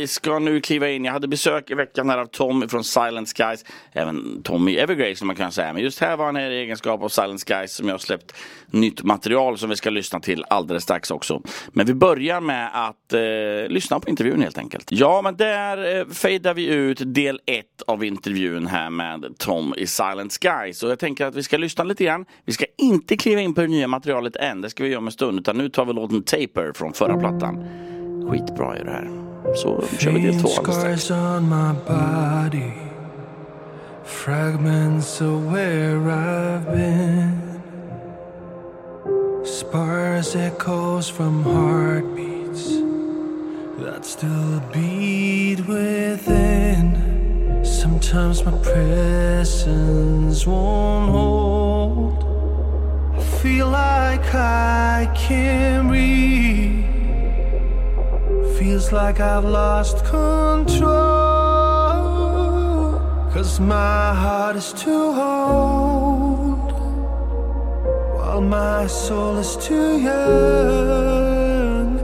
Vi ska nu kliva in. Jag hade besök i veckan här av Tom från Silent Skies. Även Tommy Evergrey som man kan säga. Men just här var han här i egenskap av Silent Skies som jag har släppt nytt material som vi ska lyssna till alldeles strax också. Men vi börjar med att eh, lyssna på intervjun helt enkelt. Ja, men där eh, fejdar vi ut del ett av intervjun här med Tom i Silent Skies. Och jag tänker att vi ska lyssna lite grann. Vi ska inte kliva in på det nya materialet än. Det ska vi göra om en stund. Utan nu tar vi låten Taper från förra plattan. Skitbra är det här. Så kör vi del två alldeles strax. on my body, fragments of where I've been, sparse echoes from heartbeats that still beat within. Sometimes my presence won't hold. I feel like I can't breathe. Feels like I've lost control. Cause my heart is too old. While my soul is too young.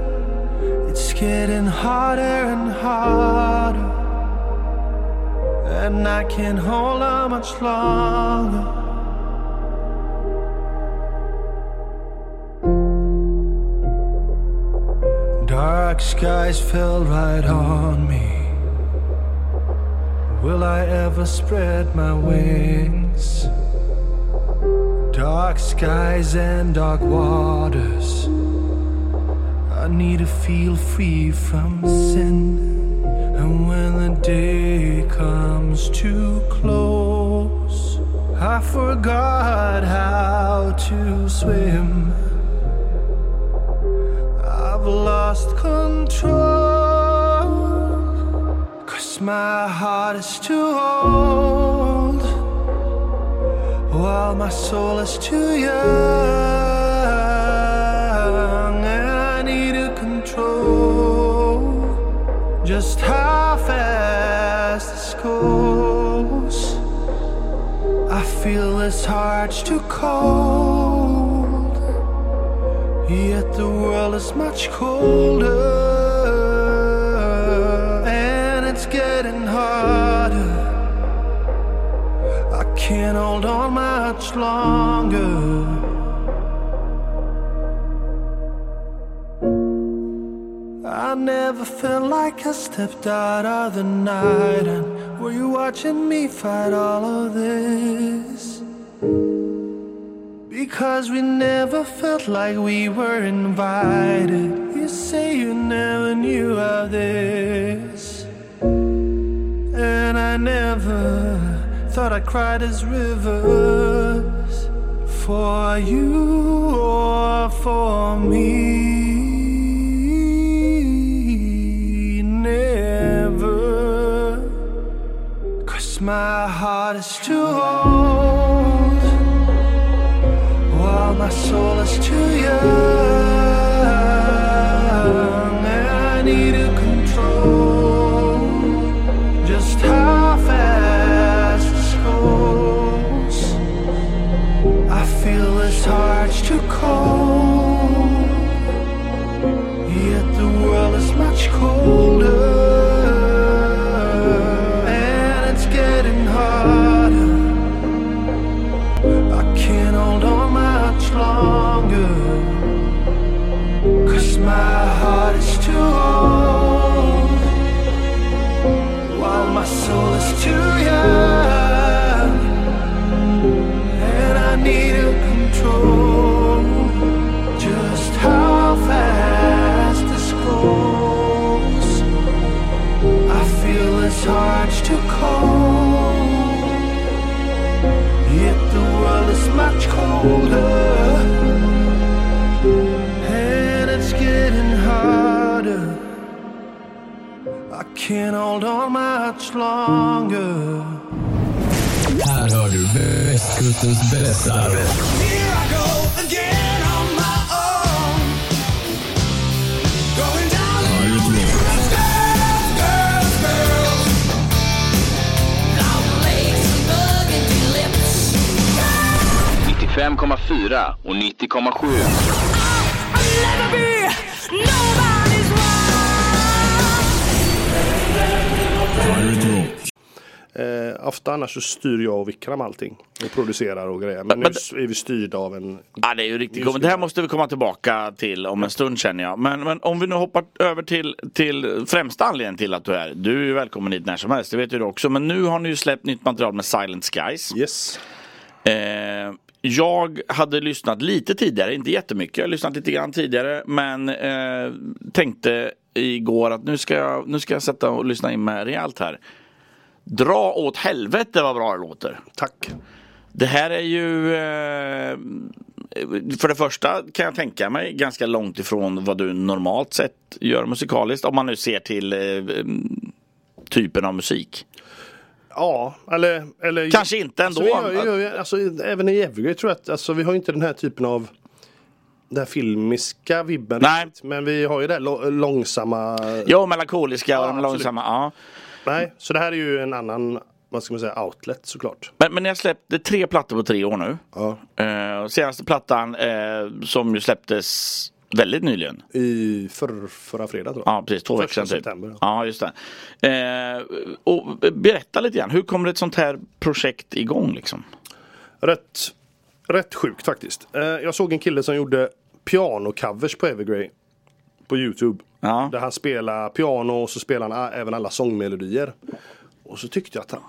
It's getting harder and harder. And I can't hold on much longer. Dark skies fell right on me. Will I ever spread my wings? Dark skies and dark waters. I need to feel free from sin. And when the day comes too close, I forgot how to swim. Lost control. Cause my heart is too old. While my soul is too young. And I need control just how fast this goes. I feel this heart's too cold. Yet the world is much colder, and it's getting harder. I can't hold on much longer. I never felt like I stepped out of the night, and were you watching me fight all of this? Because we never felt like we were invited. You say you never knew of this. And I never thought I cried as rivers for you or for me. Never. Cause my heart is too old my soul is too young. I need to control just how fast this goes. I feel this heart's too cold, annars så styr jag och Vikram allting. Och producerar och grejer. Men, Men- nu är vi styrda av en... Ja, det är ju riktigt coolt. Det här måste vi komma tillbaka till om en stund känner jag. Men, men om vi nu hoppar över till, till främsta anledningen till att du är här. Du är ju välkommen hit när som helst, det vet ju du också. Men nu har ni ju släppt nytt material med Silent Skies. Yes. Eh, jag hade lyssnat lite tidigare, inte jättemycket. Jag har lyssnat lite grann tidigare. Men eh, tänkte igår att nu ska, jag, nu ska jag sätta och lyssna in mig rejält här. Dra åt helvete vad bra det låter. Tack. Det här är ju eh, för det första kan jag tänka mig ganska långt ifrån vad du normalt sett gör musikaliskt. Om man nu ser till eh, typen av musik. Ja, eller... eller Kanske inte ändå. Alltså, vi gör, ju- gör, ju- alltså, även i Evergrey tror jag att alltså, vi har inte den här typen av den här filmiska vibben. Nej. Men vi har ju det här långsamma. Ja, melankoliska och Ja, de långsamma. Ja. Nej, så det här är ju en annan, vad ska man säga, outlet såklart. Men, men ni har släppt tre plattor på tre år nu. Ja. Eh, senaste plattan eh, som ju släpptes väldigt nyligen. I för, förra fredag tror jag. Ja, precis. Två veckor sedan. Typ. september, ja. Ja, just det. Eh, och berätta lite grann. Hur kommer ett sånt här projekt igång liksom? Rätt, rätt sjukt faktiskt. Eh, jag såg en kille som gjorde pianocovers på Evergrey. På Youtube. Ja. Där han spelar piano och så spelar han även alla sångmelodier. Och så tyckte jag att han,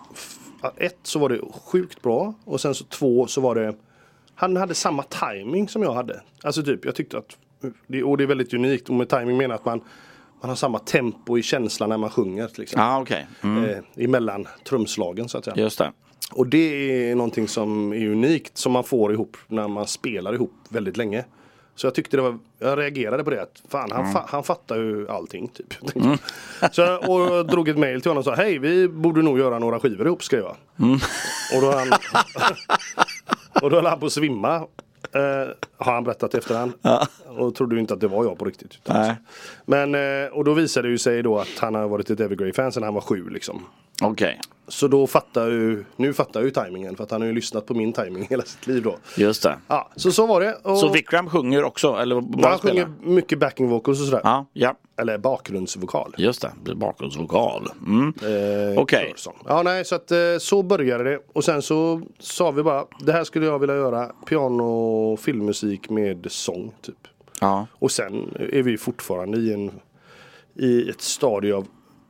ett så var det sjukt bra och sen så två så var det Han hade samma timing som jag hade. Alltså typ jag tyckte att och det är väldigt unikt och med timing menar jag att man man har samma tempo i känslan när man sjunger. till exempel. Ja, okej. Mm. Eh, emellan trumslagen så att säga. Just det. Och det är någonting som är unikt som man får ihop när man spelar ihop väldigt länge. Så jag tyckte det var, jag reagerade på det att fan han, fa, han fattar ju allting typ. Så jag och jag drog ett mail till honom och sa hej vi borde nog göra några skivor ihop skrev jag. Och då han Och då höll han på att svimma. Eh, har han berättat i efterhand. Och trodde inte att det var jag på riktigt. Men eh, och då visade det ju sig då att han har varit ett Evergrey-fan sedan han var sju liksom. Okej. Så då fattar ju, nu fattar jag ju tajmingen för att han har ju lyssnat på min timing hela sitt liv då. Just det. Ja, så så var det. Och Så Vikram sjunger också? Eller bara han sjunger mycket backing vocals och sådär. Ja, ja. Eller bakgrundsvokal. Just det. Bakgrundsvokal. Mm. Eh, Okej. körsång. Ja nej så att eh, så började det. Och sen så sa vi bara det här skulle jag vilja göra. Piano filmmusik med sång typ. Ja. Och sen är vi fortfarande i en i ett stadie av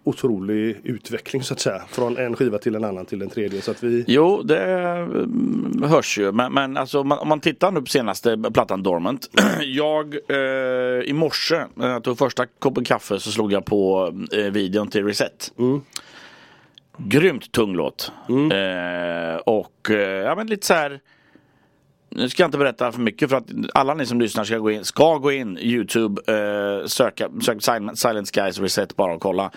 otrolig utveckling så att säga. Från en skiva till en annan till en tredje. Så att vi Jo, det mm, hörs ju. Men, men alltså, om man, om man tittar nu på senaste plattan Dormant. jag eh, i morse när jag tog första koppen kaffe så slog jag på eh, videon till Reset. Grymt tung låt. Eh, och eh, ja, men lite så här. Nu ska jag inte berätta för mycket för att alla ni som lyssnar ska gå in, ska gå in Youtube, eh, söka, sök Silent Skies Reset bara och kolla.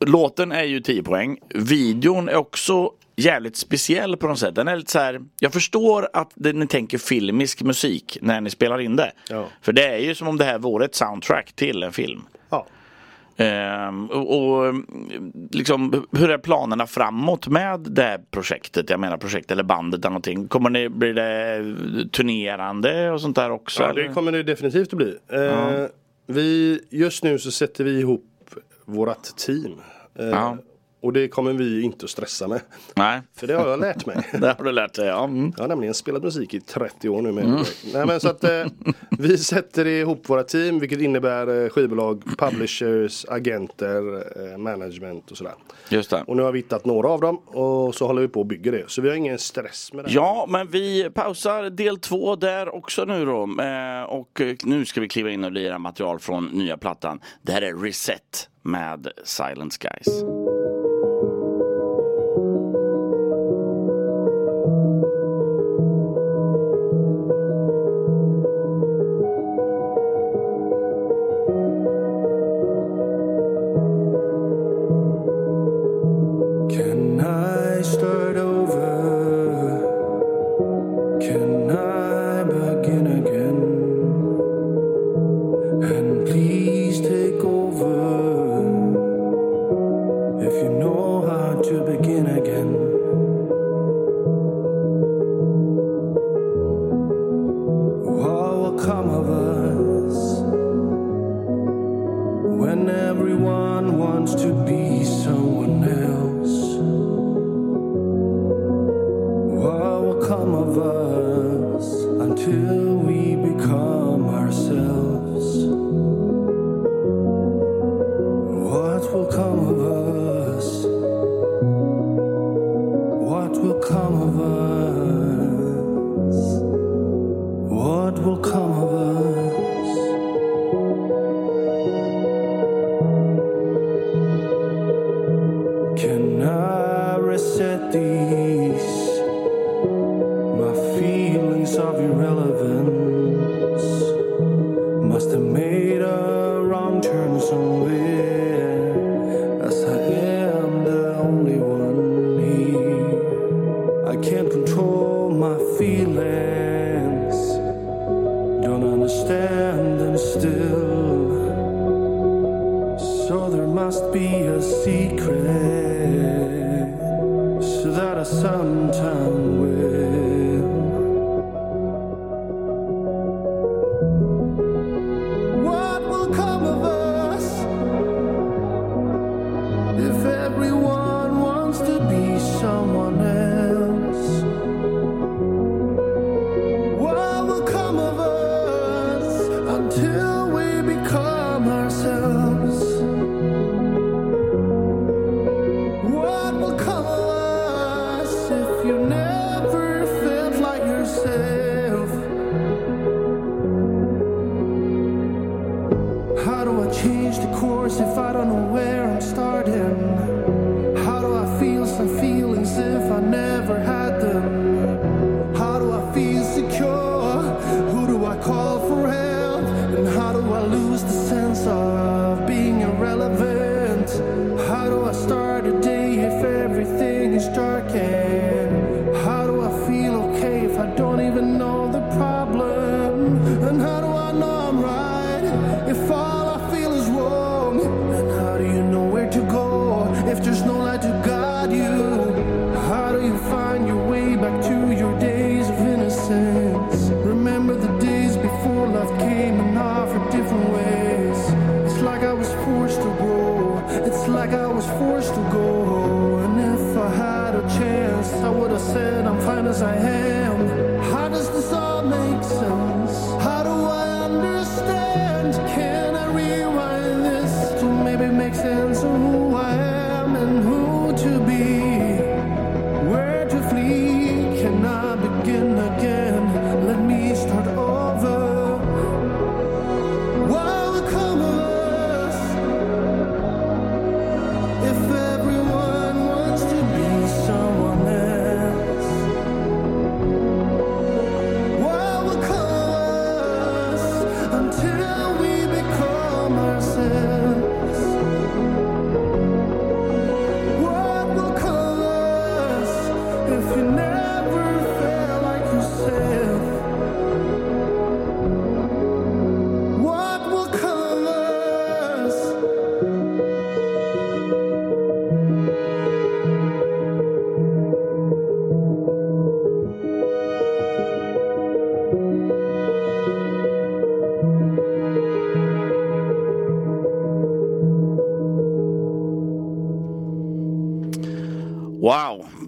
Låten är ju 10 poäng. Videon är också jävligt speciell på något sätt. Den är lite så här, jag förstår att ni tänker filmisk musik när ni spelar in det. Ja. För det är ju som om det här vore ett soundtrack till en film. ja. Ehm, och, och liksom, hur är planerna framåt med det här projektet? Jag menar projekt eller bandet eller någonting. Kommer ni, blir det turnerande och sånt där också? Ja, eller? det kommer det definitivt att bli. Eh, vi, just nu så sätter vi ihop vårat team. Eh, Ja. Och det kommer vi inte att stressa med. Nej, För det har jag lärt mig. det har du lärt dig. Ja. Mm. Jag har nämligen spelat musik i 30 år nu med Nej men så att eh, vi sätter ihop våra team vilket innebär eh, skivbolag, publishers, agenter, eh, management och sådär. Just det. Och nu har vi hittat några av dem och så håller vi på och bygger det. Så vi har ingen stress med det. Ja, men vi pausar del två där också nu då. Eh, och nu ska vi kliva in och lira material från nya plattan. Det här är Reset med Silent Skies. be wrong.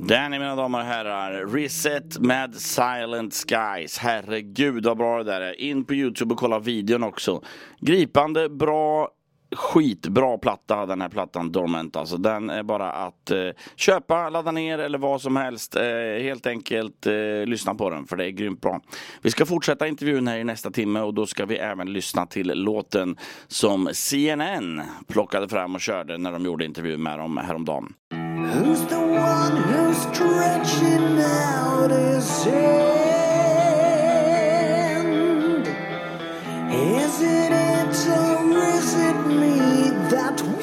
Där ni mina damer och herrar, Reset med Silent Skies. Herregud vad bra det där är. In på Youtube och kolla videon också. Gripande, bra, skitbra platta den här plattan Dormant. Alltså den är bara att eh, köpa, ladda ner eller vad som helst. Eh, helt enkelt eh, lyssna på den för det är grymt bra. Vi ska fortsätta intervjun här i nästa timme och då ska vi även lyssna till låten som CNN plockade fram och körde när de gjorde intervju med dem häromdagen. Mm. stretching out his hand. Is it it or is it me that?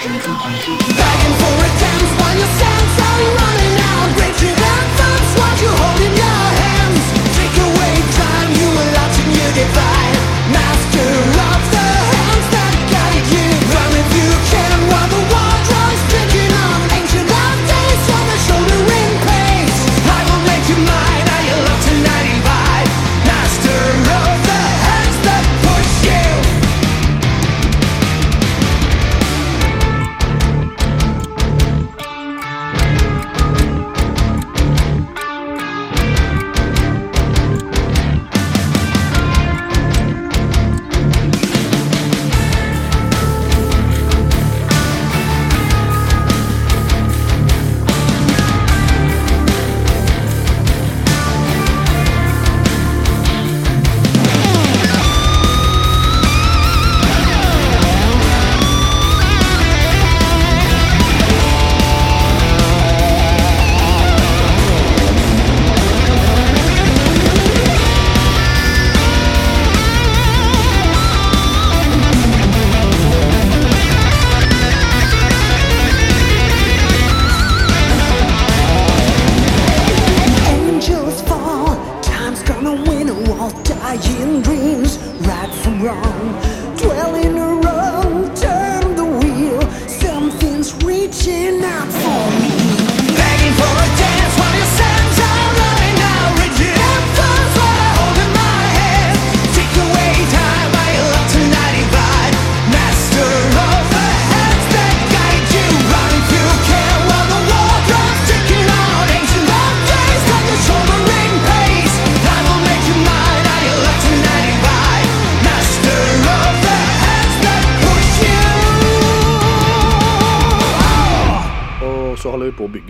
真珠黄。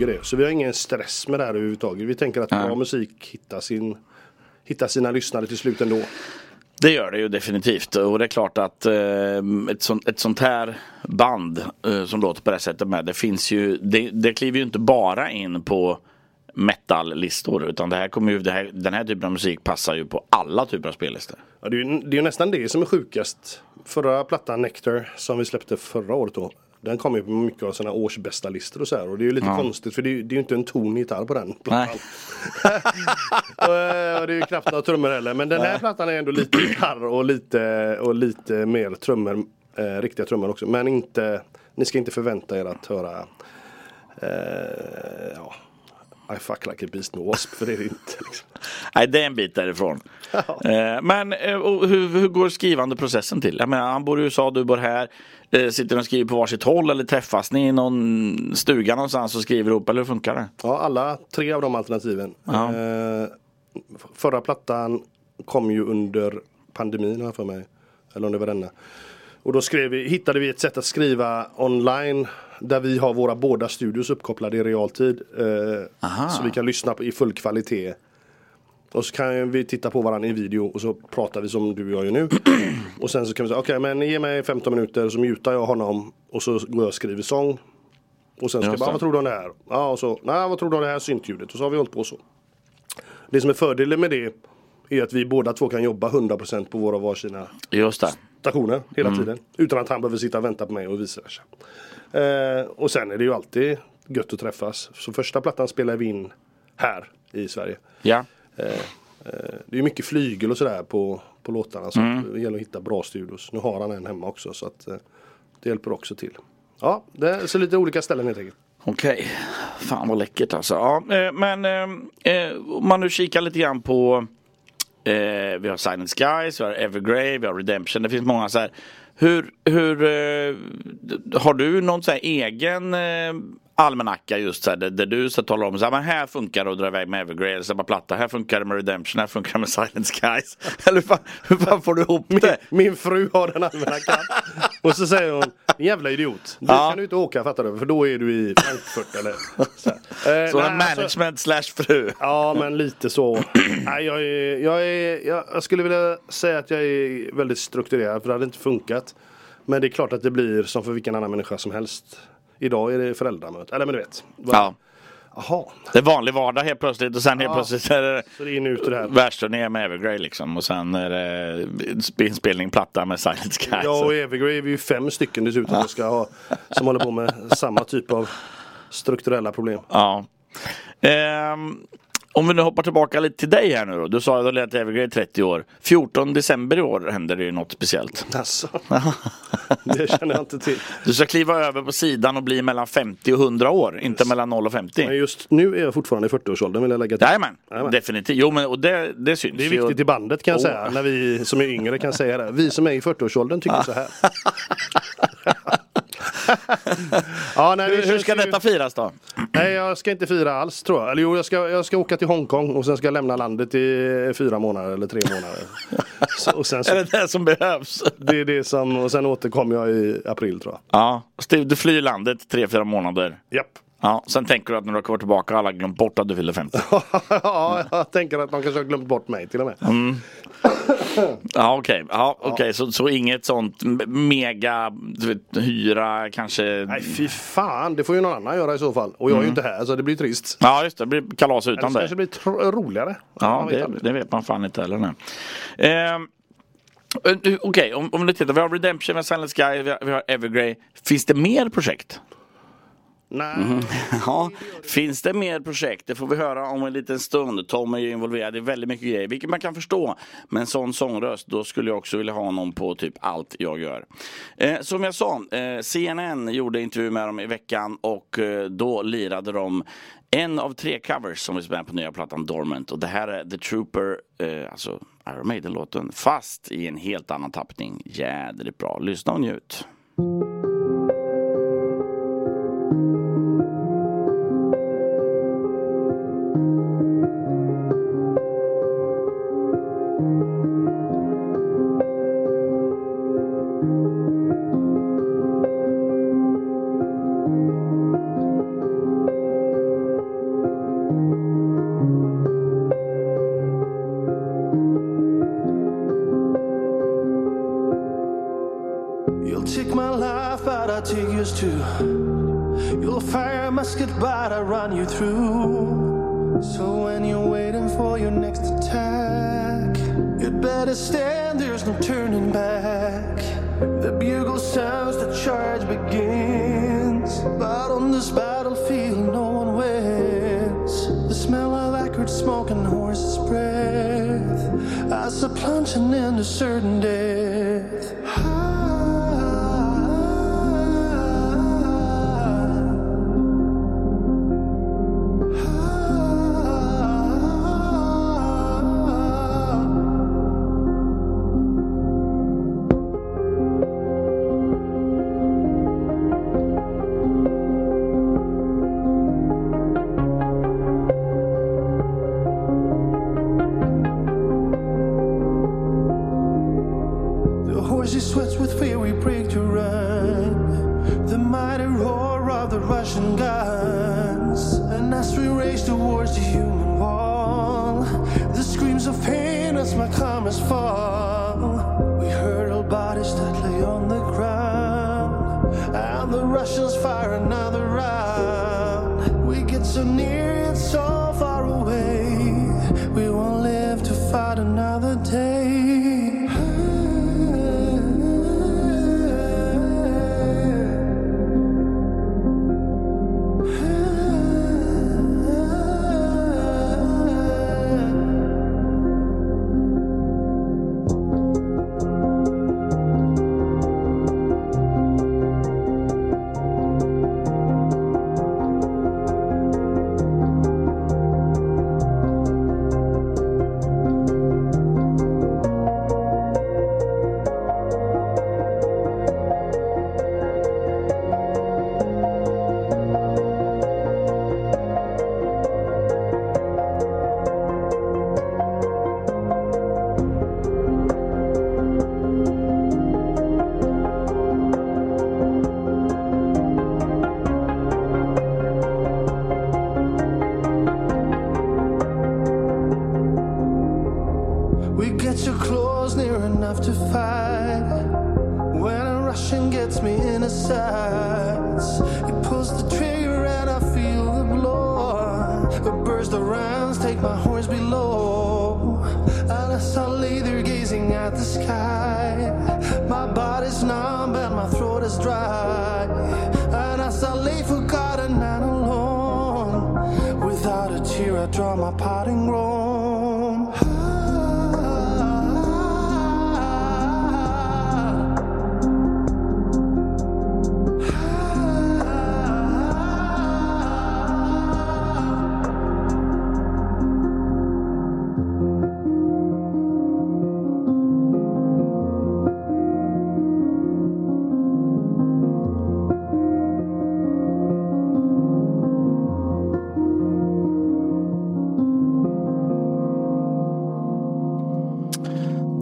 Bygger det. Så vi har ingen stress med det här överhuvudtaget. Vi tänker att bra musik hittar, sin, hittar sina lyssnare till slut ändå. Det gör det ju definitivt och det är klart att eh, ett, sånt, ett sånt här band eh, som låter på det här sättet med det finns ju det, det kliver ju inte bara in på metal-listor utan det här kommer ju, det här, den här typen av musik passar ju på alla typer av spellistor. Ja, det, är ju, det är ju nästan det som är sjukast. Förra plattan Nectar som vi släppte förra året då. Den kom ju på mycket av sina årsbästa listor och så här. Och det är ju lite konstigt för det är, det är ju inte en ton gitarr på den plattan. och, eh, och det är ju knappt några trummor heller. Men den här plattan är ändå lite gitarr och lite, och lite mer trummor. Eh, riktiga trummor också. Men inte, ni ska inte förvänta er att höra eh, ja, I fuck like a beast med wasp. För det är det inte. Liksom. Nej, det är en bit därifrån. Eh, men eh, hur, hur går skrivandeprocessen till? Jag menar, han bor i USA, du bor här. Eh, sitter och skriver på varsitt håll eller träffas ni i någon stuga någonstans och skriver ihop eller hur funkar det? Ja, alla tre av de alternativen. Ja. Förra plattan kom ju under pandemin jag för mig. Eller om det var denna. Och då skrev vi, hittade vi ett sätt att skriva online där vi har våra båda studios uppkopplade i realtid. Eh, så vi kan lyssna på, i full kvalitet Och så kan vi titta på varandra i video och så pratar vi som du och jag gör nu. och sen så kan vi säga okej men ge mig 15 minuter så mutar jag honom och så går jag och skriver sång. Och sen ska jag bara, vad tror du om det här? Ja och så, nej vad tror du om det här syntljudet? Och så har vi hållit på så. Det som är fördelen med det är att vi båda två kan jobba 100% på våra varsina Just det. stationer hela Mm. tiden. Utan att han behöver sitta och vänta på mig och vice versa. Eh, och sen är det ju alltid gött att träffas. Så första plattan spelade vi in här i Sverige. Ja. Eh, det är mycket flygel och sådär på, på låtarna. Så Mm. det gäller att hitta bra studios. Nu har han en hemma också så att eh, det hjälper också till. Ja, det är så lite olika ställen helt enkelt. Okej, fan vad läckert alltså. Ja, eh, men eh, eh, om man nu kikar lite grann på eh, Vi har Silent Skies, vi har Evergrey, vi har Redemption. Det finns många så här. Hur, hur eh, har du någon så här egen eh, almanacka just så här, där, där du så talar om så här, men här funkar det att dra iväg med Evergrey eller släppa platta. Här funkar det med Redemption, här funkar det med Silent Skies. Eller hur fan, hur fan får du ihop det? Min fru har den almanackan. och så säger hon, "Din jävla idiot. Du Ja. kan du inte åka fattar du. För då är du i Frankfurt eller så. här. Eh, Så nej, alltså- management slash fru. Ja men lite så. Nej, jag, är, jag, är, jag, jag skulle vilja säga att jag är väldigt strukturerad för det hade inte funkat. Men det är klart att det blir som för vilken annan människa som helst. Idag är det föräldramöte. Eller men du vet. Ja. Jaha. Det är vanlig vardag helt plötsligt och sen helt Ja. plötsligt är det Så det in ut i det här. världsturné med Evergrey liksom och sen är det inspelning platta med Silent Sky. Jag och Evergrey är vi ju fem stycken dessutom som, ska ha, som håller på med samma typ av strukturella problem. Ja. Ehm, om vi nu hoppar tillbaka lite till dig här nu då. Du sa att du i Evergrey i 30 år. 14 december i år händer det ju något speciellt. Alltså, det känner jag inte till. Du ska kliva över på sidan och bli mellan 50 och 100 år, inte mellan 0 och 50. Men just nu är jag fortfarande i 40-årsåldern vill jag lägga till. Jajamän, definitivt. Jo men och det, det syns Det är viktigt i bandet kan jag Åh. säga. När vi som är yngre kan säga det. Vi som är i 40-årsåldern tycker så här. ja, nej, Hur, hur ska ju- detta firas då? Nej, jag ska inte fira alls tror jag. Eller jo, jag ska, jag ska åka till Hongkong och sen ska jag lämna landet i fyra månader eller tre månader. Så, och sen Är så, det det som behövs? det är det som, och sen återkommer jag i april tror jag. Ja, Steve, du flyr landet tre, fyra månader. Japp. Ja, sen tänker du att när du kommer tillbaka har alla glömt bort att du fyller 50. ja, jag tänker att de kanske har glömt bort mig till och med. Ja okej, ja, okej. Så, så inget sånt mega vet, hyra kanske? Nej, fy fan. Det får ju någon annan göra i så fall. Och jag är ju inte här så det blir trist. Ja just det, det blir kalas utan dig. kanske det blir tr- roligare. Ja det, det vet man fan inte heller. nej. Ehm, eh, Okej, om, om du tittar. Vi har Redemption, vi har Silent Sky, vi har, vi har Evergrey. Finns det mer projekt? Nej. Mhm. Ja, finns det mer projekt? Det får vi höra om en liten stund. Tom är ju involverad i väldigt mycket grejer, vilket man kan förstå. Med en sån sångröst, då skulle jag också vilja ha honom på typ allt jag gör. Eh, som jag sa, eh, CNN gjorde intervju med dem i veckan och eh, då lirade de en av tre covers som vi spelar på nya plattan Dormant. Och det här är The Trooper, eh, alltså Iron Maiden-låten, fast i en helt annan tappning. Jädrigt bra. Lyssna och njut. you.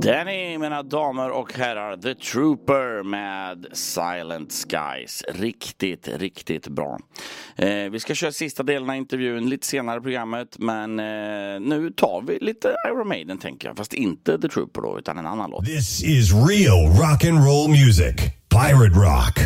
Den är, mina damer och herrar, The Trooper med Silent Skies. Riktigt, riktigt bra. Eh, vi ska köra sista delen av intervjun lite senare i programmet, men eh, nu tar vi lite Iron Maiden tänker jag. Fast inte The Trooper då, utan en annan låt. This is real rock and roll music. Pirate Rock.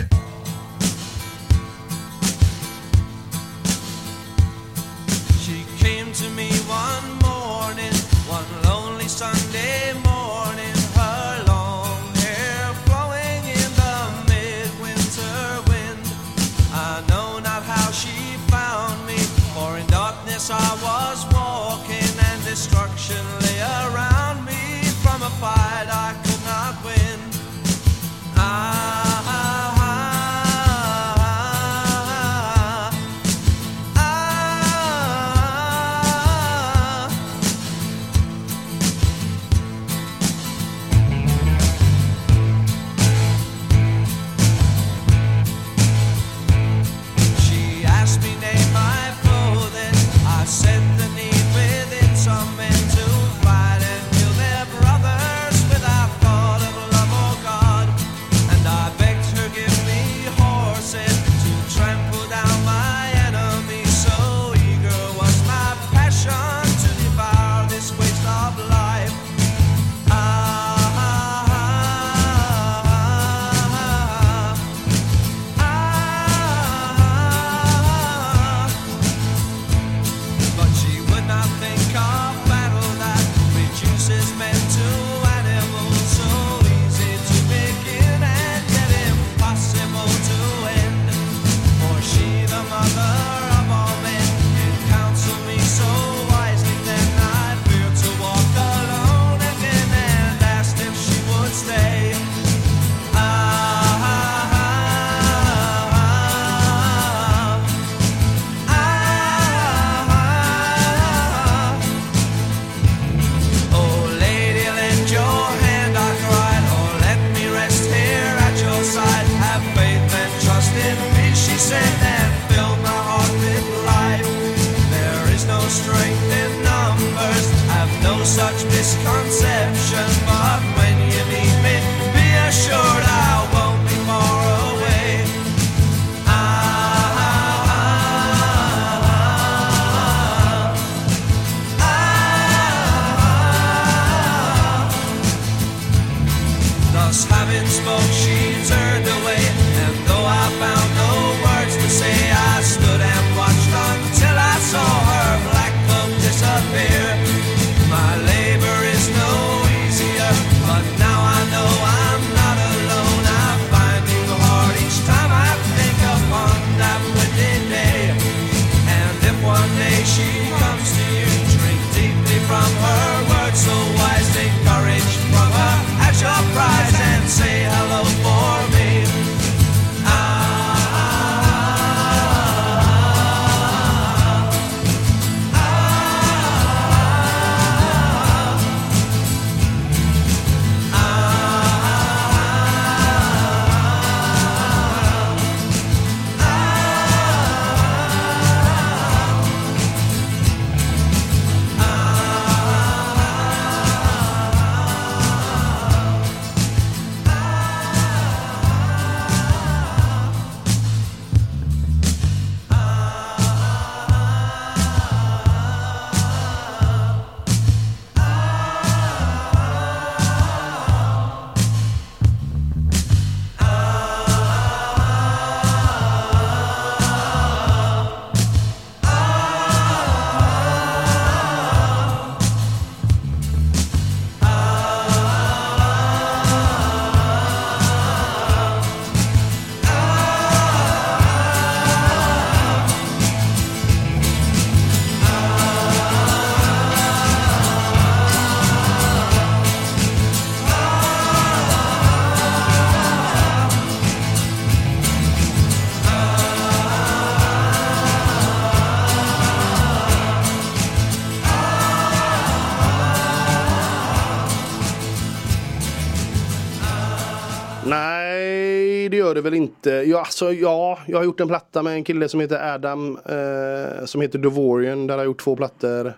Inte. Ja, alltså, ja, jag har gjort en platta med en kille som heter Adam. Eh, som heter Devorian. Där har jag gjort två plattor.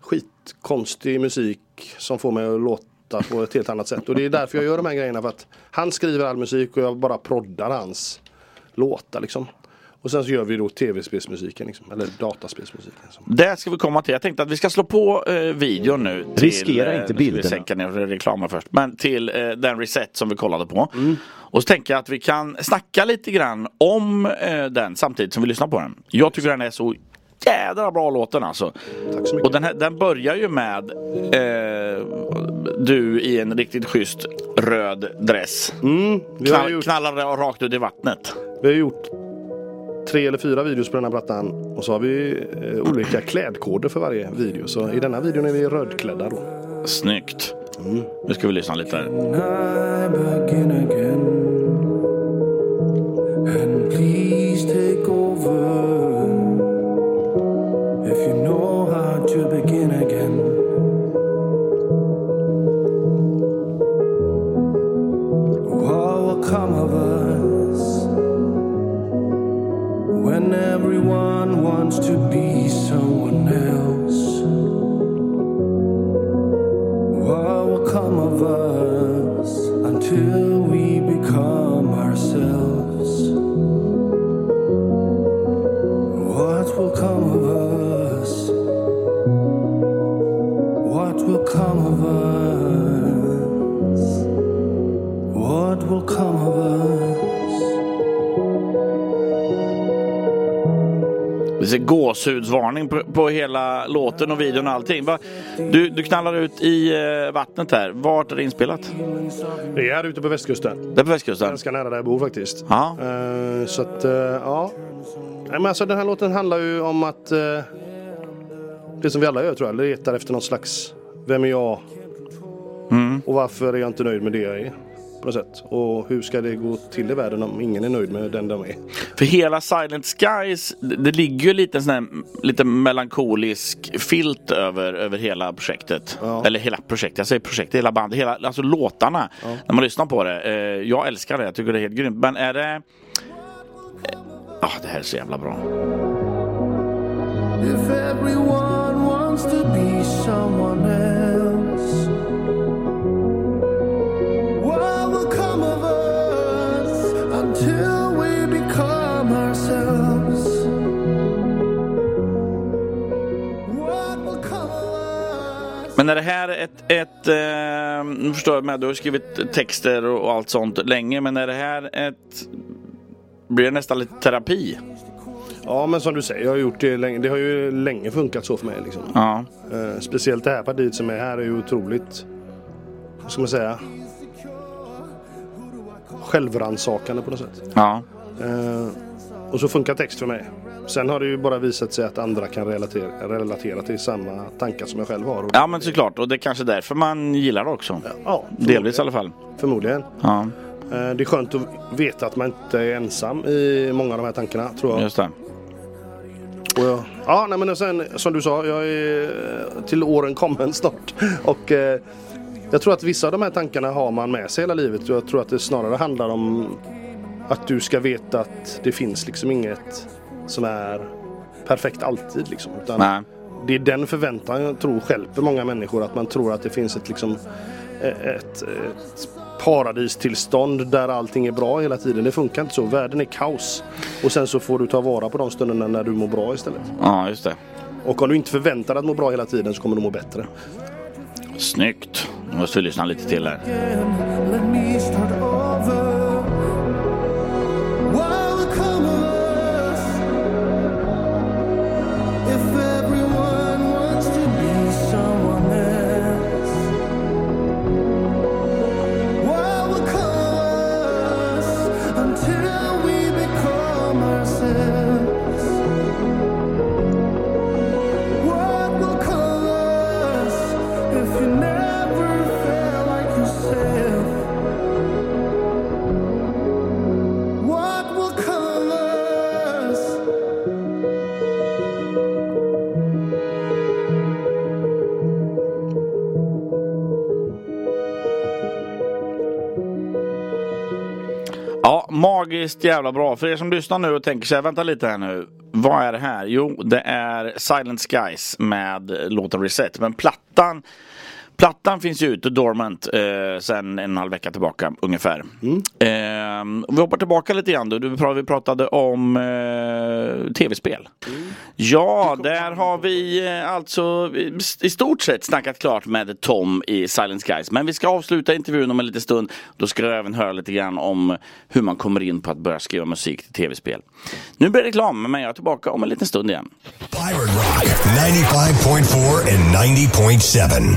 Skitkonstig musik som får mig att låta på ett helt annat sätt. Och det är därför jag gör de här grejerna. För att han skriver all musik och jag bara proddar hans låtar liksom. Och sen så gör vi då tv-spelsmusiken, liksom, eller dataspelsmusiken. Liksom. Det ska vi komma till. Jag tänkte att vi ska slå på eh, videon nu. Till, Riskera eh, inte nu ska vi bilderna. sänka ner reklamen först. Men till eh, den reset som vi kollade på. Mm. Och så tänker jag att vi kan snacka lite grann om eh, den samtidigt som vi lyssnar på den. Jag tycker den är så jädra bra låten alltså. Tack så mycket. Och den, här, den börjar ju med eh, du i en riktigt schysst röd dress. Mm, vi, har Knall, gjort, Knallar rakt ut i vattnet. vi har gjort tre eller fyra videos på den här plattan. Och så har vi eh, olika klädkoder för varje video. Så i denna videon är vi rödklädda då. Snyggt. Mm. Nu ska vi lyssna lite. här. Everyone wants to be someone else? What will come of us until we become ourselves? What will come of us? What will come of us? What will come of us? Det ser gåshudsvarning på, på hela låten och videon och allting. Du, du knallar ut i eh, vattnet här. Vart är det inspelat? Vi är här ute på västkusten. Det är på västkusten? Ganska nära där jag bor faktiskt. Ja. Eh, så att, eh, ja. Men alltså, den här låten handlar ju om att eh, det som vi alla gör tror jag, letar efter någon slags Vem är jag? Och varför är jag inte nöjd med det jag är? På något sätt. Och hur ska det gå till i världen om ingen är nöjd med den de är? För hela Silent Skies, det, ligger ju lite sån här, lite melankolisk filt över, över hela projektet. Ja. Eller hela projektet, jag säger projektet, hela bandet, hela, alltså låtarna. När man lyssnar på det. Eh, jag älskar det, jag tycker det är helt grymt. Men är det... eh, Ja, det här är så jävla bra. If everyone wants to be someone else, Men är det här ett, ett eh, nu förstår jag med, du har skrivit texter och, allt sånt länge, men är det här ett, blir det nästan lite terapi? Ja men som du säger, jag har gjort det länge. Det har ju länge funkat så för mig. Liksom. Ja. Eh, speciellt det här partiet som är här är ju otroligt, vad ska man säga, självrannsakande på något sätt. Ja. Eh, och så funkar text för mig. Sen har det ju bara visat sig att andra kan relatera, relatera till samma tankar som jag själv har. Ja, men såklart. Och det är kanske därför man gillar det också. ja, Delvis i alla fall. Förmodligen. Ja, Eh, det är skönt att veta att man inte är ensam i många av de här tankarna tror jag. just det. Och jag ja, nej, men sen som du sa, jag är eh, till åren kommen snart. Och eh, jag tror att vissa av de här tankarna har man med sig hela livet. Jag tror att det snarare handlar om att du ska veta att det finns liksom inget som är perfekt alltid. Liksom, utan Nej. Det är den förväntan jag tror stjälper många människor. Att man tror att det finns ett, liksom, eh, ett, ett paradistillstånd där allting är bra hela tiden. Det funkar inte så. Världen är kaos. Och sen så får du ta vara på de stunderna när du mår bra istället. Ja, just det. Och om du inte förväntar dig att må bra hela tiden så kommer du må bättre. Snyggt. Nu måste vi lyssna lite till här. If everyone magiskt jävla bra. För er som lyssnar nu och tänker sig, vänta lite här nu. Vad är det här? Jo, det är Silent Skies med låten Reset. Men plattan Plattan finns ju ute, Dormant, eh, sen en halv vecka tillbaka ungefär. Eh, vi hoppar tillbaka lite grann då. Du, vi pratade om eh, tv-spel. Ja, där har vi eh, alltså i- i stort sett snackat klart med Tom i Silent Skies. Men vi ska avsluta intervjun om en liten stund. Då ska jag även höra lite grann om hur man kommer in på att börja skriva musik till tv-spel. Nu blir det reklam, men jag är tillbaka om en liten stund igen. Pirate Rock 95.4 and 90.7.